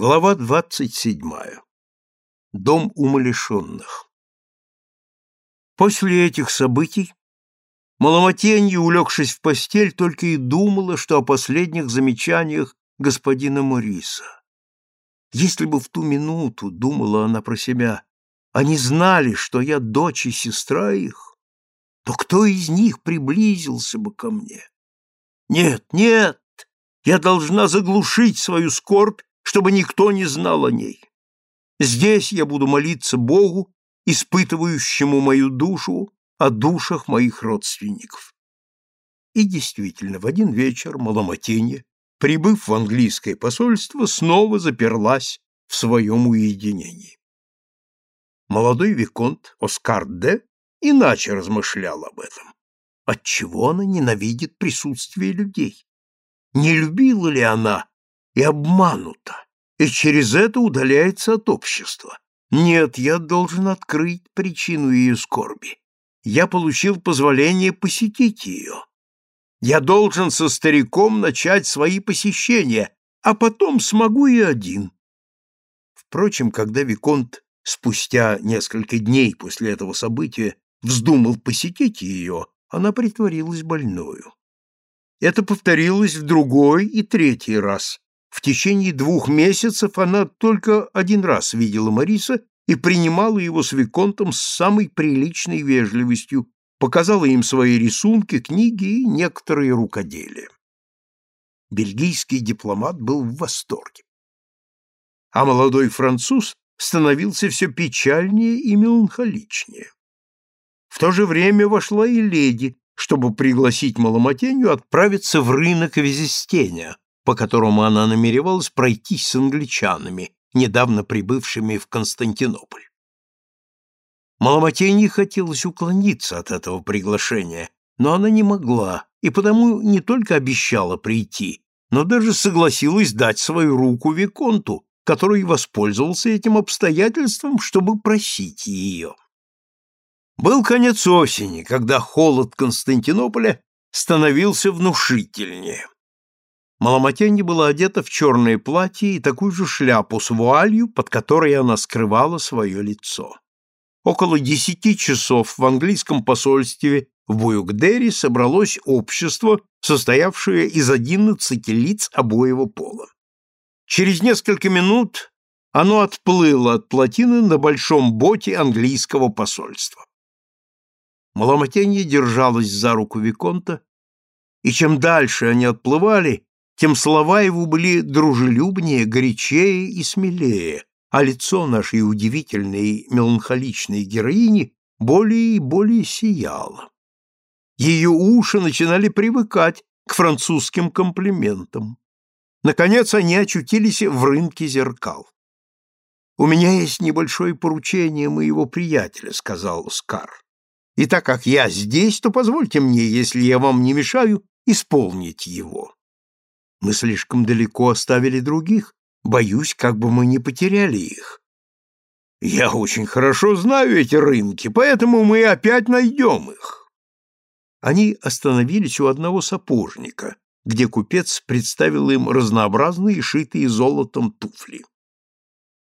Глава двадцать седьмая. Дом умалишенных. После этих событий Маломатенья, улегшись в постель, только и думала, что о последних замечаниях господина Мориса. Если бы в ту минуту, думала она про себя, они знали, что я дочь и сестра их, то кто из них приблизился бы ко мне? Нет, нет, я должна заглушить свою скорбь чтобы никто не знал о ней. Здесь я буду молиться Богу, испытывающему мою душу, о душах моих родственников. И действительно, в один вечер Маломатенье, прибыв в английское посольство, снова заперлась в своем уединении. Молодой виконт Оскар Д. иначе размышлял об этом. Отчего она ненавидит присутствие людей? Не любила ли она и обманута, и через это удаляется от общества. Нет, я должен открыть причину ее скорби. Я получил позволение посетить ее. Я должен со стариком начать свои посещения, а потом смогу и один. Впрочем, когда Виконт спустя несколько дней после этого события вздумал посетить ее, она притворилась больною. Это повторилось в другой и третий раз, в течение двух месяцев она только один раз видела Мариса и принимала его с Виконтом с самой приличной вежливостью, показала им свои рисунки, книги и некоторые рукоделия. Бельгийский дипломат был в восторге. А молодой француз становился все печальнее и меланхоличнее. В то же время вошла и леди, чтобы пригласить Маломатенью отправиться в рынок Визистеня, по которому она намеревалась пройтись с англичанами, недавно прибывшими в Константинополь. Маломатенье хотелось уклониться от этого приглашения, но она не могла, и потому не только обещала прийти, но даже согласилась дать свою руку Виконту, который воспользовался этим обстоятельством, чтобы просить ее. Был конец осени, когда холод Константинополя становился внушительнее. Маломатенья была одета в черное платье и такую же шляпу с вуалью, под которой она скрывала свое лицо. Около десяти часов в английском посольстве в Буюкдере собралось общество, состоявшее из одиннадцати лиц обоего пола. Через несколько минут оно отплыло от плотины на большом боте английского посольства. Маломатенья держалась за руку Виконта, и чем дальше они отплывали, тем слова его были дружелюбнее, горячее и смелее, а лицо нашей удивительной меланхоличной героини более и более сияло. Ее уши начинали привыкать к французским комплиментам. Наконец они очутились в рынке зеркал. «У меня есть небольшое поручение моего приятеля», — сказал Скар. «И так как я здесь, то позвольте мне, если я вам не мешаю, исполнить его». Мы слишком далеко оставили других. Боюсь, как бы мы не потеряли их. Я очень хорошо знаю эти рынки, поэтому мы опять найдем их. Они остановились у одного сапожника, где купец представил им разнообразные шитые золотом туфли.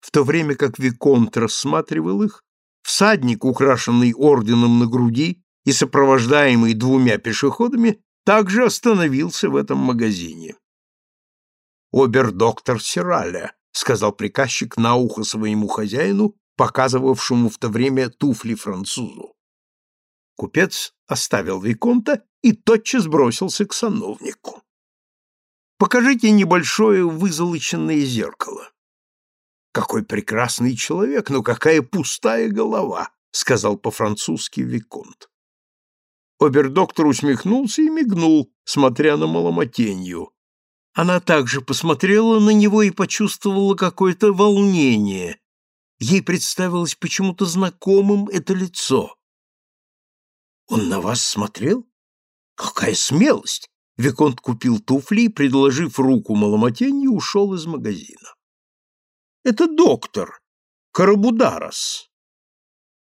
В то время как Виконт рассматривал их, всадник, украшенный орденом на груди и сопровождаемый двумя пешеходами, также остановился в этом магазине обер-доктор Сираля, сказал приказчик на ухо своему хозяину, показывавшему в то время туфли французу. Купец оставил Виконта и тотчас бросился к сановнику. «Покажите небольшое вызолоченное зеркало». «Какой прекрасный человек, но какая пустая голова!» — сказал по-французски Виконт. Обердоктор усмехнулся и мигнул, смотря на Маломатенью. Она также посмотрела на него и почувствовала какое-то волнение. Ей представилось почему-то знакомым это лицо. «Он на вас смотрел? Какая смелость!» Виконт купил туфли и, предложив руку Маломатенью, ушел из магазина. «Это доктор, Карабударас».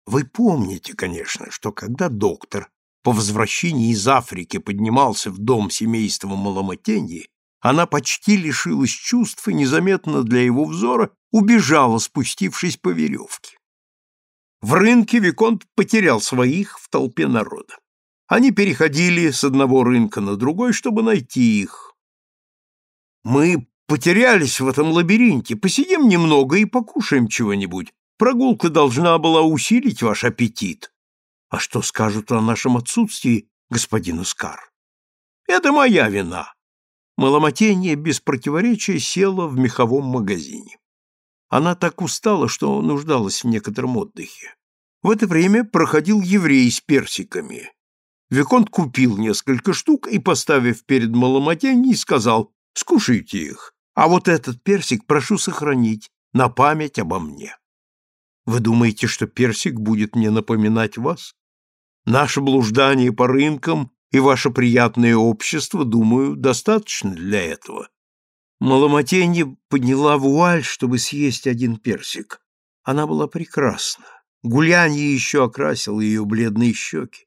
Вы помните, конечно, что когда доктор по возвращении из Африки поднимался в дом семейства Маломатеньи, она почти лишилась чувств и незаметно для его взора убежала, спустившись по веревке. В рынке Виконт потерял своих в толпе народа. Они переходили с одного рынка на другой, чтобы найти их. «Мы потерялись в этом лабиринте. Посидим немного и покушаем чего-нибудь. Прогулка должна была усилить ваш аппетит. А что скажут о нашем отсутствии, господин Искар? Это моя вина. Маломатенье без противоречия села в меховом магазине. Она так устала, что нуждалась в некотором отдыхе. В это время проходил еврей с персиками. Виконт купил несколько штук и, поставив перед Маломатеньей, сказал «Скушайте их, а вот этот персик прошу сохранить на память обо мне». Вы думаете, что персик будет мне напоминать вас? Наше блуждание по рынкам и ваше приятное общество, думаю, достаточно для этого. Маломатенье подняла вуаль, чтобы съесть один персик. Она была прекрасна. Гулянье еще окрасило ее бледные щеки.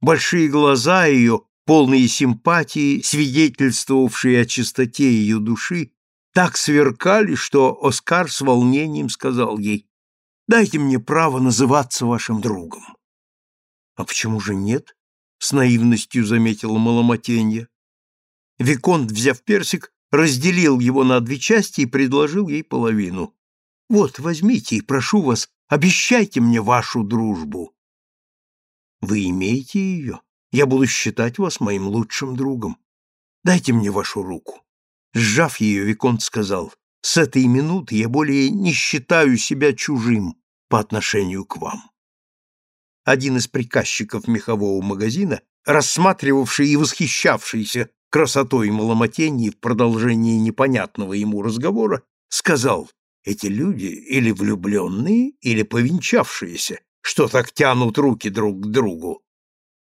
Большие глаза ее, полные симпатии, свидетельствовавшие о чистоте ее души, так сверкали, что Оскар с волнением сказал ей, «Дайте мне право называться вашим другом». «А почему же нет?» — с наивностью заметила Маломатенья. Виконт, взяв персик, разделил его на две части и предложил ей половину. «Вот, возьмите и прошу вас, обещайте мне вашу дружбу». «Вы имеете ее? Я буду считать вас моим лучшим другом. Дайте мне вашу руку». Сжав ее, Виконт сказал, «С этой минуты я более не считаю себя чужим по отношению к вам» один из приказчиков мехового магазина, рассматривавший и восхищавшийся красотой маломатеньи в продолжении непонятного ему разговора, сказал, эти люди или влюбленные, или повенчавшиеся, что так тянут руки друг к другу.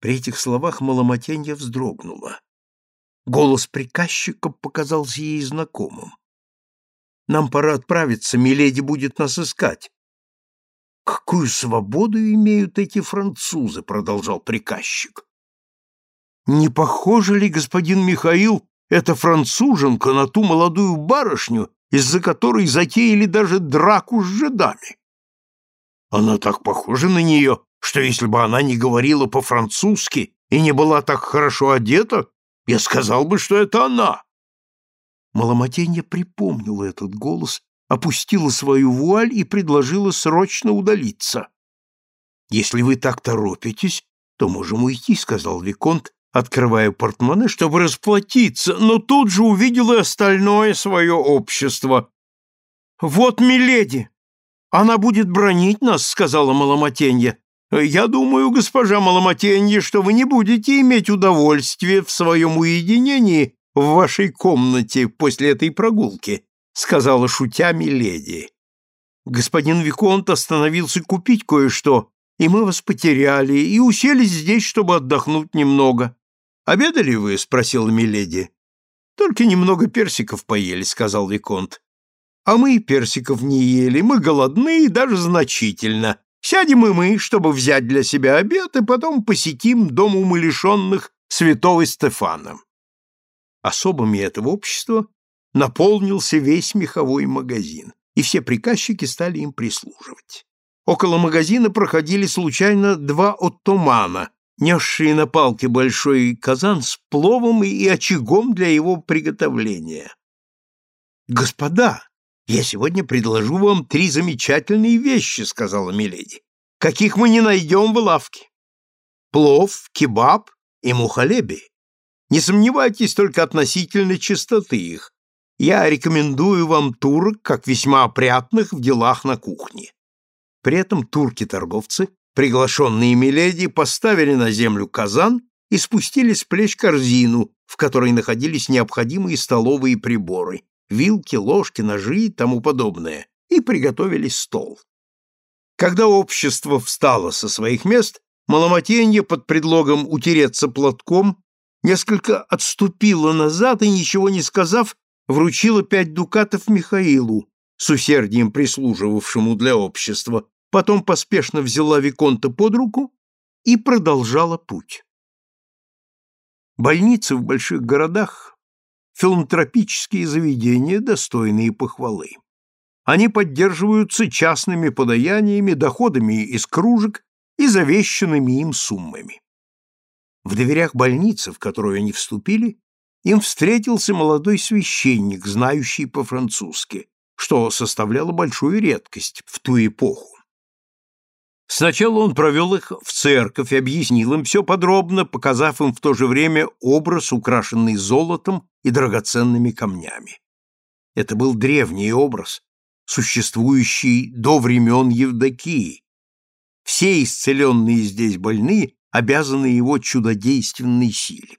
При этих словах маломатенья вздрогнула. Голос приказчика показался ей знакомым. «Нам пора отправиться, миледи будет нас искать. Какую свободу имеют эти французы, продолжал приказчик. Не похоже ли, господин Михаил, эта француженка на ту молодую барышню, из-за которой затеяли даже драку с жидами? Она так похожа на нее, что если бы она не говорила по-французски и не была так хорошо одета, я сказал бы, что это она. Маломатенья припомнила этот голос опустила свою вуаль и предложила срочно удалиться. «Если вы так торопитесь, то можем уйти», — сказал Виконт, открывая портмоне, чтобы расплатиться, но тут же увидел и остальное свое общество. «Вот миледи! Она будет бронить нас», — сказала Маломатенья. «Я думаю, госпожа Маломатенья, что вы не будете иметь удовольствия в своем уединении в вашей комнате после этой прогулки сказала шутя миледи. Господин Виконт остановился купить кое-что, и мы вас потеряли, и уселись здесь, чтобы отдохнуть немного. Обедали вы? спросила миледи. Только немного персиков поели, сказал Виконт. А мы персиков не ели, мы голодны и даже значительно. Сядем и мы, чтобы взять для себя обед, и потом посетим дом умалишенных святого Стефана. Особами этого общества наполнился весь меховой магазин, и все приказчики стали им прислуживать. Около магазина проходили случайно два оттомана, несшие на палке большой казан с пловом и очагом для его приготовления. «Господа, я сегодня предложу вам три замечательные вещи», — сказала Миледи, — «каких мы не найдем в лавке. Плов, кебаб и мухалеби. Не сомневайтесь только относительно чистоты их, я рекомендую вам турок как весьма опрятных в делах на кухне. При этом турки-торговцы, приглашенные Миледи, поставили на землю казан и спустили с плеч корзину, в которой находились необходимые столовые приборы, вилки, ложки, ножи и тому подобное, и приготовили стол. Когда общество встало со своих мест, Маломатенье под предлогом утереться платком несколько отступило назад и, ничего не сказав, вручила пять дукатов Михаилу, с усердием прислуживавшему для общества, потом поспешно взяла Виконта под руку и продолжала путь. Больницы в больших городах филантропические заведения, достойные похвалы. Они поддерживаются частными подаяниями, доходами из кружек и завещанными им суммами. В дверях больницы, в которую они вступили, им встретился молодой священник, знающий по-французски, что составляло большую редкость в ту эпоху. Сначала он провел их в церковь объяснил им все подробно, показав им в то же время образ, украшенный золотом и драгоценными камнями. Это был древний образ, существующий до времен Евдокии. Все исцеленные здесь больные обязаны его чудодейственной силе.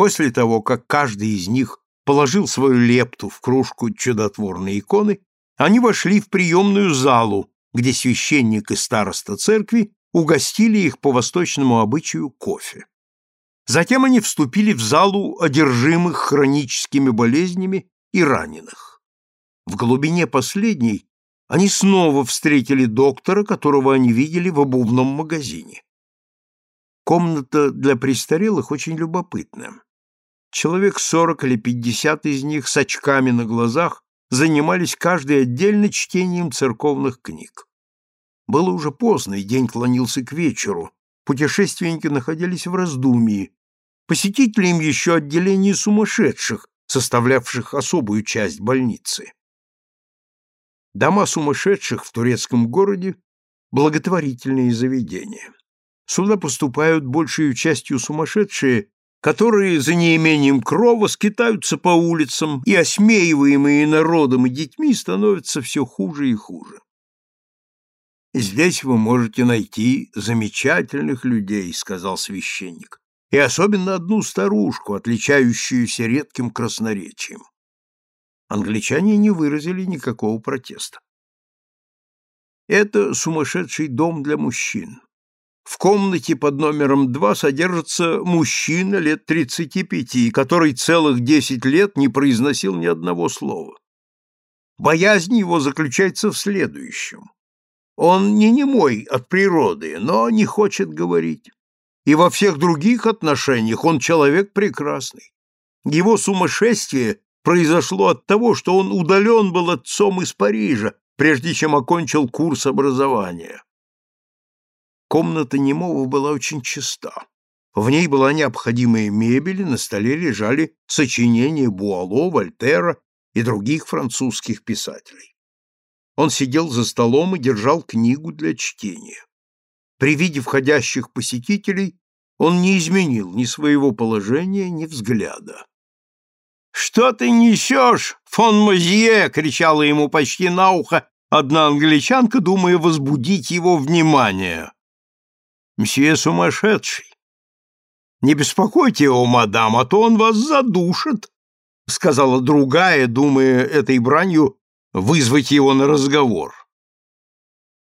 После того, как каждый из них положил свою лепту в кружку чудотворной иконы, они вошли в приемную залу, где священник и староста церкви угостили их по восточному обычаю кофе. Затем они вступили в залу одержимых хроническими болезнями и раненых. В глубине последней они снова встретили доктора, которого они видели в обувном магазине. Комната для престарелых очень любопытная. Человек сорок или пятьдесят из них с очками на глазах занимались каждый отдельно чтением церковных книг. Было уже поздно, и день клонился к вечеру. Путешественники находились в раздумии. Посетить ли им еще отделение сумасшедших, составлявших особую часть больницы? Дома сумасшедших в турецком городе – благотворительные заведения. Сюда поступают большей частью сумасшедшие, которые за неимением крова скитаются по улицам, и осмеиваемые народом и детьми становятся все хуже и хуже. «Здесь вы можете найти замечательных людей», — сказал священник, «и особенно одну старушку, отличающуюся редким красноречием». Англичане не выразили никакого протеста. Это сумасшедший дом для мужчин. В комнате под номером два содержится мужчина лет тридцати пяти, который целых десять лет не произносил ни одного слова. Боязнь его заключается в следующем. Он не немой от природы, но не хочет говорить. И во всех других отношениях он человек прекрасный. Его сумасшествие произошло от того, что он удален был отцом из Парижа, прежде чем окончил курс образования. Комната немого была очень чиста. В ней была необходимая мебель, на столе лежали сочинения Буало, Вольтера и других французских писателей. Он сидел за столом и держал книгу для чтения. При виде входящих посетителей он не изменил ни своего положения, ни взгляда. «Что ты несешь, фон Мазье?» — кричала ему почти на ухо одна англичанка, думая возбудить его внимание. Мсье сумасшедший. Не беспокойте его, мадам, а то он вас задушит, сказала другая, думая этой бранью вызвать его на разговор.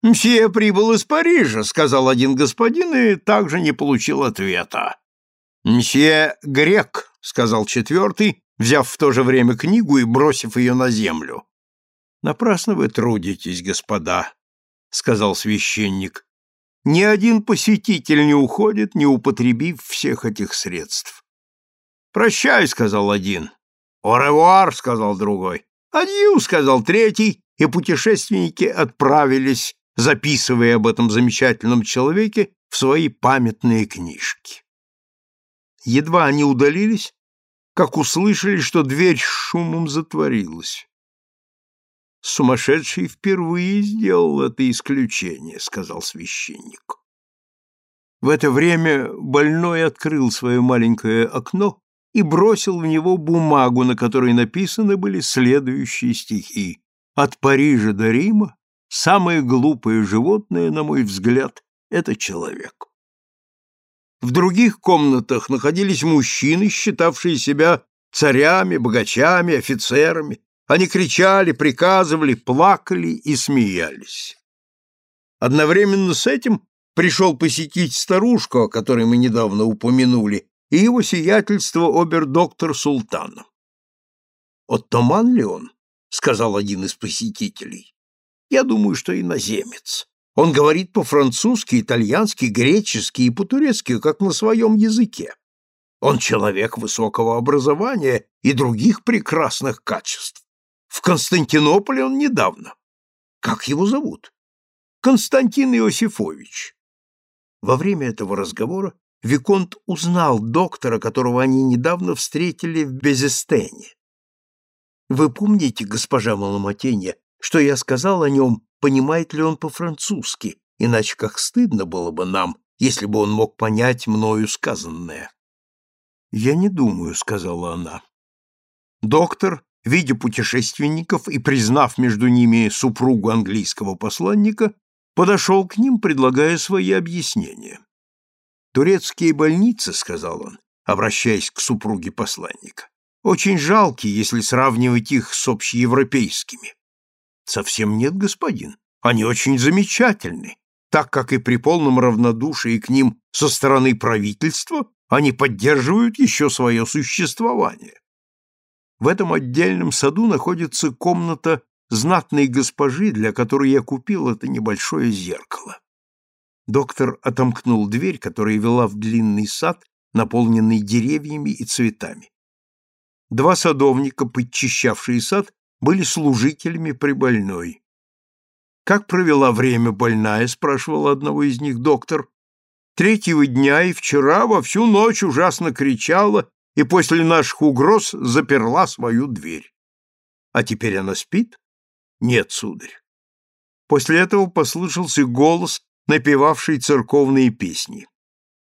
«Мсье прибыл из Парижа», — сказал один господин и также не получил ответа. «Мсье грек», — сказал четвертый, взяв в то же время книгу и бросив ее на землю. «Напрасно вы трудитесь, господа», — сказал священник. Ни один посетитель не уходит, не употребив всех этих средств. «Прощай», — сказал один. «Оревуар», — сказал другой. «Адью», — сказал третий, и путешественники отправились, записывая об этом замечательном человеке в свои памятные книжки. Едва они удалились, как услышали, что дверь шумом затворилась. Сумасшедший впервые сделал это исключение, сказал священник. В это время больной открыл свое маленькое окно и бросил в него бумагу, на которой написаны были следующие стихи. От Парижа до Рима самое глупое животное, на мой взгляд, это человек. В других комнатах находились мужчины, считавшие себя царями, богачами, офицерами, они кричали, приказывали, плакали и смеялись. Одновременно с этим пришел посетить старушку, о которой мы недавно упомянули, и его сиятельство обер-доктор Султана. «Оттоман ли он?» — сказал один из посетителей. «Я думаю, что иноземец. Он говорит по-французски, итальянски, гречески и по-турецки, как на своем языке. Он человек высокого образования и других прекрасных качеств. В Константинополе он недавно. Как его зовут? Константин Иосифович. Во время этого разговора Виконт узнал доктора, которого они недавно встретили в Безестене. Вы помните, госпожа Маломотенья, что я сказал о нем, понимает ли он по-французски, иначе как стыдно было бы нам, если бы он мог понять мною сказанное. «Я не думаю», — сказала она. Доктор, видя путешественников и признав между ними супругу английского посланника, подошел к ним, предлагая свои объяснения. «Турецкие больницы», — сказал он, обращаясь к супруге посланника, «очень жалкие, если сравнивать их с общеевропейскими». «Совсем нет, господин. Они очень замечательны, так как и при полном равнодушии к ним со стороны правительства они поддерживают еще свое существование. В этом отдельном саду находится комната знатной госпожи, для которой я купил это небольшое зеркало. Доктор отомкнул дверь, которая вела в длинный сад, наполненный деревьями и цветами. Два садовника, подчищавшие сад, были служителями при больной. «Как провела время больная?» — спрашивал одного из них доктор. «Третьего дня и вчера во всю ночь ужасно кричала и после наших угроз заперла свою дверь. А теперь она спит?» «Нет, сударь». После этого послышался голос, напевавший церковные песни.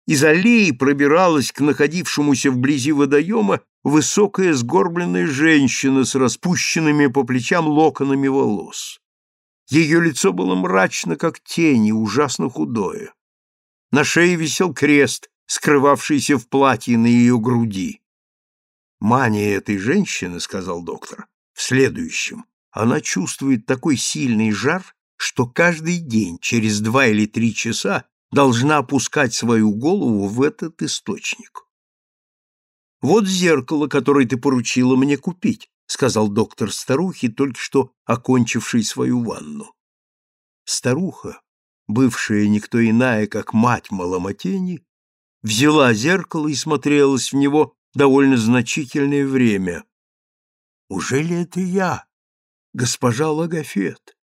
Из аллеи пробиралась к находившемуся вблизи водоема высокая сгорбленная женщина с распущенными по плечам локонами волос. Ее лицо было мрачно, как тень, и ужасно худое. На шее висел крест, скрывавшийся в платье на ее груди. «Мания этой женщины, — сказал доктор, — в следующем. Она чувствует такой сильный жар, что каждый день, через два или три часа, должна опускать свою голову в этот источник. «Вот зеркало, которое ты поручила мне купить», — сказал доктор старухе, только что окончивший свою ванну. Старуха, бывшая никто иная, как мать Маломотени, взяла зеркало и смотрелась в него довольно значительное время. «Ужели это я, госпожа Логофет?»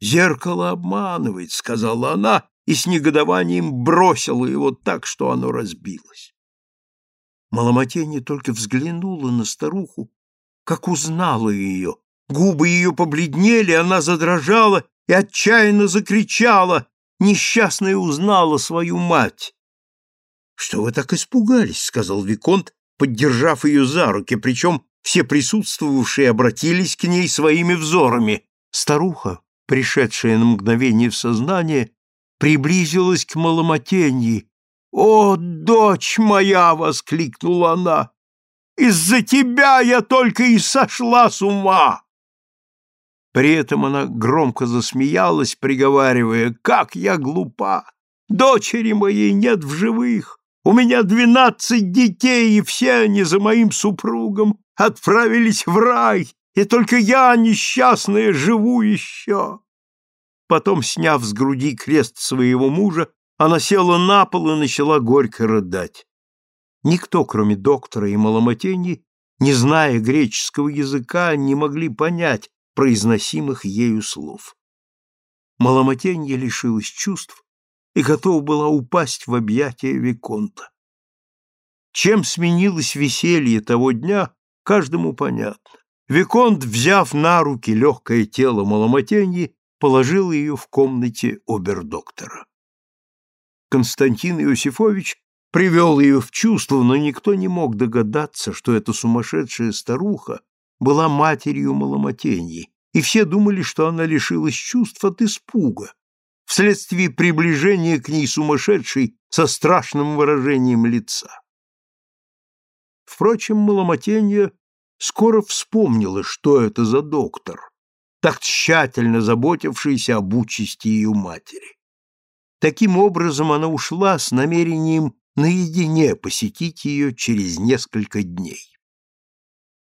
«Зеркало обманывает», — сказала она, и с негодованием бросила его так, что оно разбилось. Маломатенья только взглянула на старуху, как узнала ее. Губы ее побледнели, она задрожала и отчаянно закричала. Несчастная узнала свою мать. — Что вы так испугались? — сказал Виконт, поддержав ее за руки, причем все присутствовавшие обратились к ней своими взорами. Старуха пришедшая на мгновение в сознание, приблизилась к Маломотеньи. «О, дочь моя!» — воскликнула она. «Из-за тебя я только и сошла с ума!» При этом она громко засмеялась, приговаривая, «Как я глупа! Дочери моей нет в живых! У меня двенадцать детей, и все они за моим супругом отправились в рай, и только я, несчастная, живу еще. Потом, сняв с груди крест своего мужа, она села на пол и начала горько рыдать. Никто, кроме доктора и Маломотени, не зная греческого языка, не могли понять произносимых ею слов. Маломотенья лишилась чувств и готова была упасть в объятия Виконта. Чем сменилось веселье того дня, каждому понятно. Виконт, взяв на руки легкое тело Маломотеньи, положил ее в комнате обердоктора. Константин Иосифович привел ее в чувство, но никто не мог догадаться, что эта сумасшедшая старуха была матерью Маломотеньи, и все думали, что она лишилась чувств от испуга, вследствие приближения к ней сумасшедшей со страшным выражением лица. Впрочем, Маломотенья скоро вспомнила, что это за доктор, так тщательно заботившийся об участи ее матери. Таким образом она ушла с намерением наедине посетить ее через несколько дней.